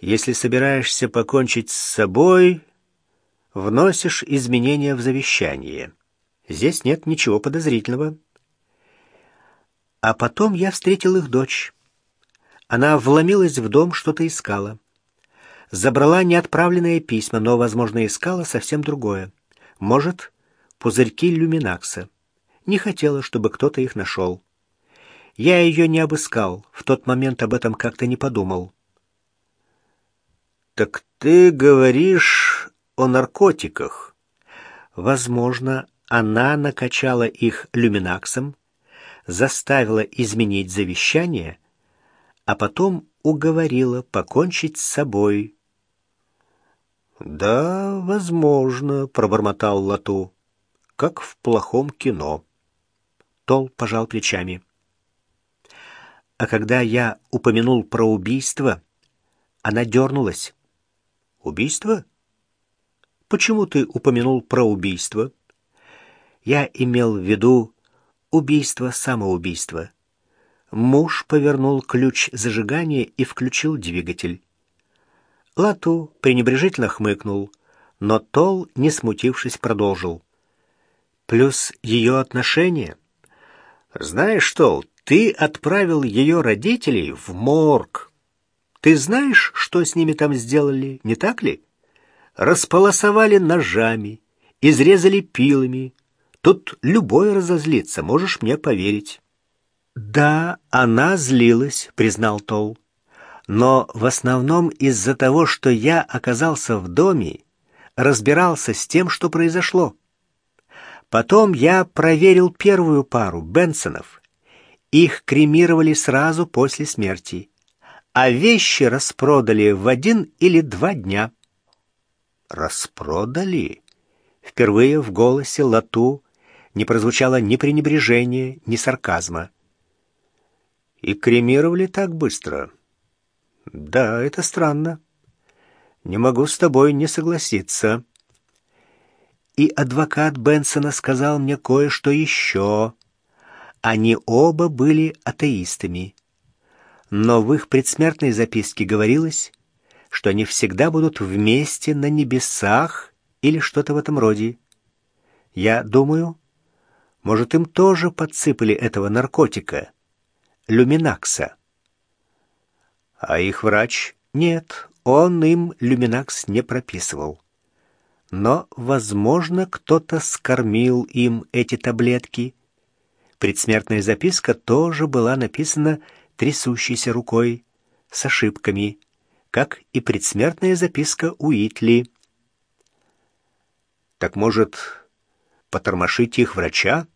Если собираешься покончить с собой, вносишь изменения в завещание. Здесь нет ничего подозрительного. А потом я встретил их дочь. Она вломилась в дом, что-то искала. Забрала неотправленные письма, но, возможно, искала совсем другое. Может, пузырьки люминакса. Не хотела, чтобы кто-то их нашел. Я ее не обыскал, в тот момент об этом как-то не подумал. «Так ты говоришь о наркотиках?» Возможно, она накачала их люминаксом, заставила изменить завещание, а потом уговорила покончить с собой. «Да, возможно», — пробормотал Лату, — «как в плохом кино». Тол пожал плечами. А когда я упомянул про убийство, она дернулась. «Убийство? Почему ты упомянул про убийство?» Я имел в виду убийство-самоубийство. Муж повернул ключ зажигания и включил двигатель. Лату пренебрежительно хмыкнул, но Тол, не смутившись, продолжил. Плюс ее отношения. Знаешь, Тол, ты отправил ее родителей в морг. Ты знаешь, что с ними там сделали, не так ли? Располосовали ножами, изрезали пилами, Тут любой разозлится, можешь мне поверить. Да, она злилась, признал Тол. Но в основном из-за того, что я оказался в доме, разбирался с тем, что произошло. Потом я проверил первую пару Бенсонов. Их кремировали сразу после смерти, а вещи распродали в один или два дня. Распродали? Впервые в голосе Лату не прозвучало ни пренебрежения, ни сарказма. «И кремировали так быстро?» «Да, это странно. Не могу с тобой не согласиться». И адвокат Бенсона сказал мне кое-что еще. Они оба были атеистами. Но в их предсмертной записке говорилось, что они всегда будут вместе на небесах или что-то в этом роде. Я думаю, может, им тоже подсыпали этого наркотика? Люминакса. А их врач? Нет, он им люминакс не прописывал. Но, возможно, кто-то скормил им эти таблетки. Предсмертная записка тоже была написана трясущейся рукой, с ошибками, как и предсмертная записка Уитли. Так может, потормошить их врача?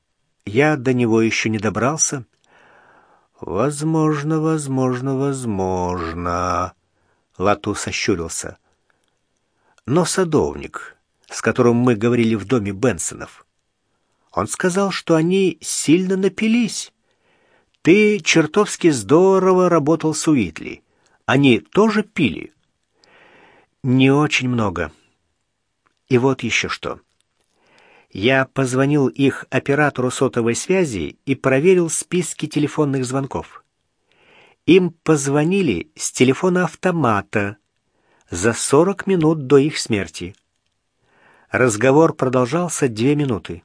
Я до него еще не добрался. Возможно, возможно, возможно. Лату сощурился. Но садовник, с которым мы говорили в доме Бенсонов, он сказал, что они сильно напились. Ты чертовски здорово работал с Уитли. Они тоже пили? Не очень много. И вот еще что. Я позвонил их оператору сотовой связи и проверил списки телефонных звонков. Им позвонили с телефона автомата за 40 минут до их смерти. Разговор продолжался две минуты.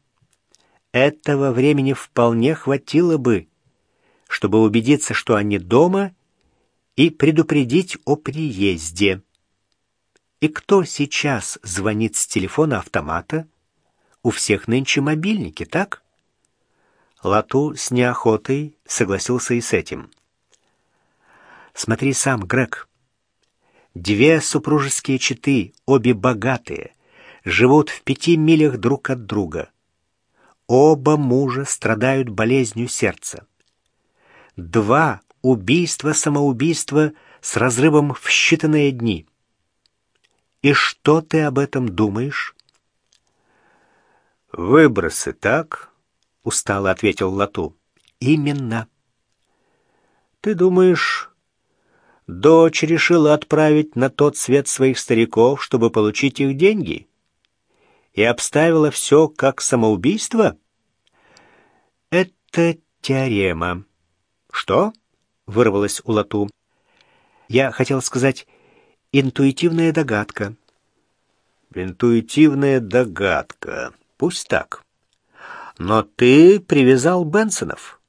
Этого времени вполне хватило бы, чтобы убедиться, что они дома, и предупредить о приезде. И кто сейчас звонит с телефона автомата? У всех нынче мобильники, так? Лату с неохотой согласился и с этим. Смотри сам, Грег. Две супружеские четы, обе богатые, живут в пяти милях друг от друга. Оба мужа страдают болезнью сердца. Два убийства-самоубийства с разрывом в считанные дни. И что ты об этом думаешь? «Выбросы, так?» — устало ответил Лату. «Именно». «Ты думаешь, дочь решила отправить на тот свет своих стариков, чтобы получить их деньги? И обставила все как самоубийство?» «Это теорема». «Что?» — вырвалось у Лату. «Я хотел сказать, интуитивная догадка. Интуитивная догадка. Пусть так. Но ты привязал Бенсонов.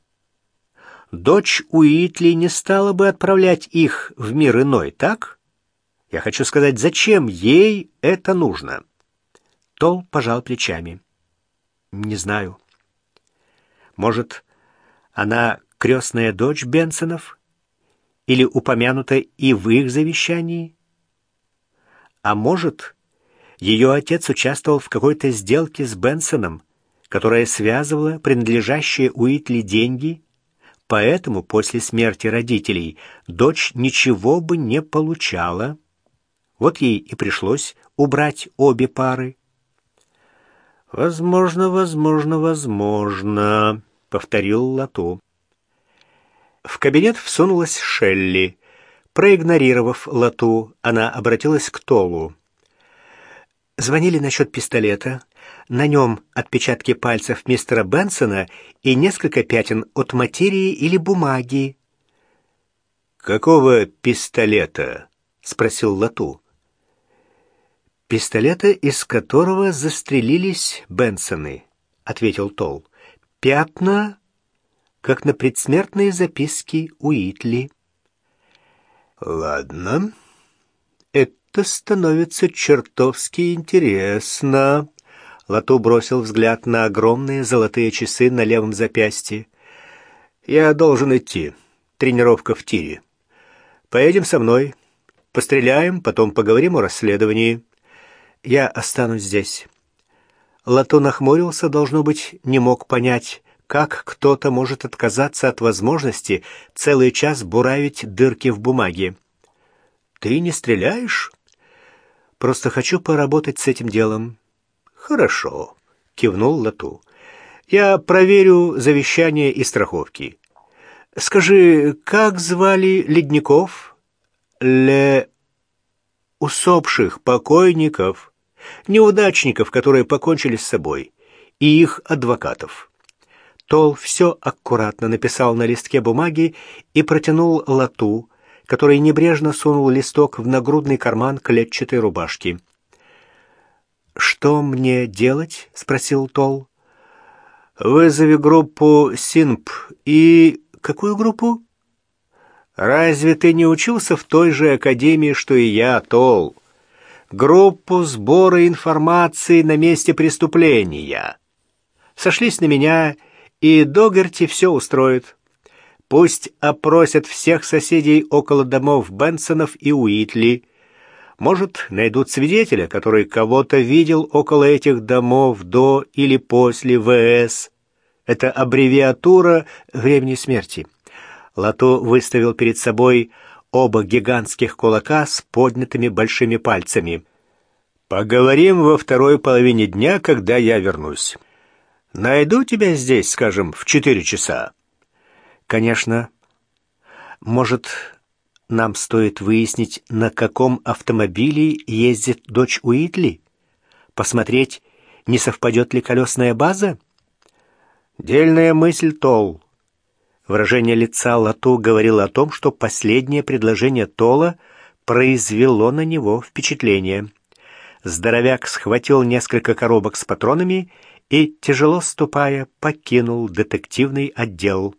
Дочь Уитли не стала бы отправлять их в мир иной, так? Я хочу сказать, зачем ей это нужно? Тол пожал плечами. Не знаю. Может, она крестная дочь Бенсонов? Или упомянута и в их завещании? А может, ее отец участвовал в какой-то сделке с Бенсоном, которая связывала принадлежащие Уитли деньги, поэтому после смерти родителей дочь ничего бы не получала. Вот ей и пришлось убрать обе пары. «Возможно, возможно, возможно», — повторил Лату. В кабинет всунулась Шелли. Проигнорировав Лату, она обратилась к Толу. Звонили насчет пистолета. На нем отпечатки пальцев мистера Бенсона и несколько пятен от материи или бумаги. «Какого пистолета?» — спросил Лату. «Пистолета, из которого застрелились Бенсоны», — ответил Тол. «Пятна, как на предсмертной записке Уитли». «Ладно, это становится чертовски интересно». Лату бросил взгляд на огромные золотые часы на левом запястье. «Я должен идти. Тренировка в тире. Поедем со мной. Постреляем, потом поговорим о расследовании». Я останусь здесь. Лато нахмурился, должно быть, не мог понять, как кто-то может отказаться от возможности целый час буравить дырки в бумаге. Ты не стреляешь? Просто хочу поработать с этим делом. Хорошо, кивнул Лату. Я проверю завещание и страховки. Скажи, как звали ледников? Ле усопших покойников, неудачников, которые покончили с собой, и их адвокатов. Тол все аккуратно написал на листке бумаги и протянул лату, который небрежно сунул листок в нагрудный карман клетчатой рубашки. «Что мне делать?» — спросил Тол. «Вызови группу СИНП и...» «Какую группу?» Разве ты не учился в той же академии, что и я, Тол? Группу сбора информации на месте преступления. Сошлись на меня, и Догерти все устроит. Пусть опросят всех соседей около домов Бенсонов и Уитли. Может, найдут свидетеля, который кого-то видел около этих домов до или после ВС. Это аббревиатура времени смерти. Лато выставил перед собой оба гигантских кулака с поднятыми большими пальцами. «Поговорим во второй половине дня, когда я вернусь. Найду тебя здесь, скажем, в четыре часа». «Конечно. Может, нам стоит выяснить, на каком автомобиле ездит дочь Уитли? Посмотреть, не совпадет ли колесная база?» «Дельная мысль, Тол. Выражение лица Лату говорило о том, что последнее предложение Тола произвело на него впечатление. Здоровяк схватил несколько коробок с патронами и, тяжело ступая, покинул детективный отдел.